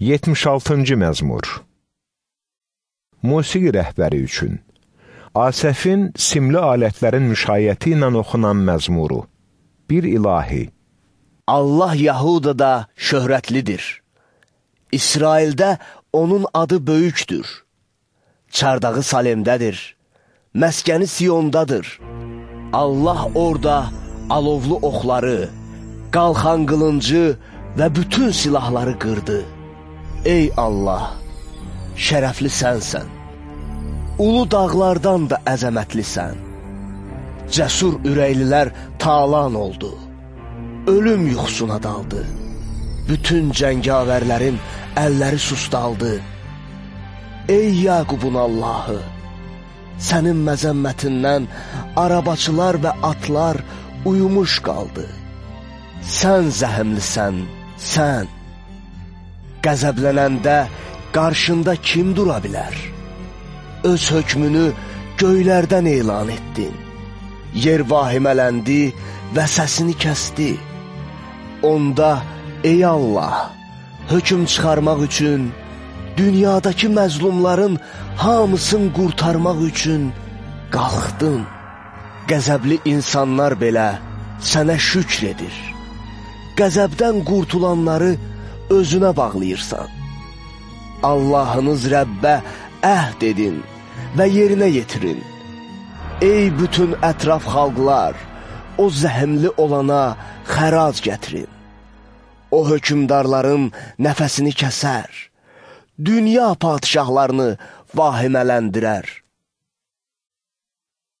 76-cı məzmur Musiqi rəhbəri üçün Asəfin simli alətlərin müşayiəti ilə oxunan məzmuru Bir ilahi Allah Yahudada şöhrətlidir. İsraildə onun adı böyükdür. Çardağı Salemdədir. Məskəni Siyondadır. Allah orada alovlu oxları, qalxan qılıncı və bütün silahları qırdı. Ey Allah, şərəfli sənsən. Ulu dağlardan da əzəmətlisən. Cəsur ürəklilər talan oldu. Ölüm yuxusuna daldı. Bütün cəngavərlərin əlləri susdaldı. Ey Yaqubun Allahı, sənin məzəmmətindən arabaçılar və atlar uyumuş qaldı. Sən zəhəmlisən, sən. Qəzəblənəndə qarşında kim dura bilər? Öz hökmünü göylərdən elan etdin. Yer vahimələndi və səsini kəsti. Onda, ey Allah, hökm çıxarmaq üçün, dünyadakı məzlumların hamısını qurtarmaq üçün qalxdın. Qəzəbli insanlar belə sənə şükr edir. Qəzəbdən qurtulanları özünə bağlayırsan. Allahınız Rəbbə əhd edin və yerinə yetirin. Ey bütün ətraf xalqlar, o zəhmli olana xərac gətirin. O hökümdarların nəfəsini kəsər, dünya padişahlarını vahimələndirər.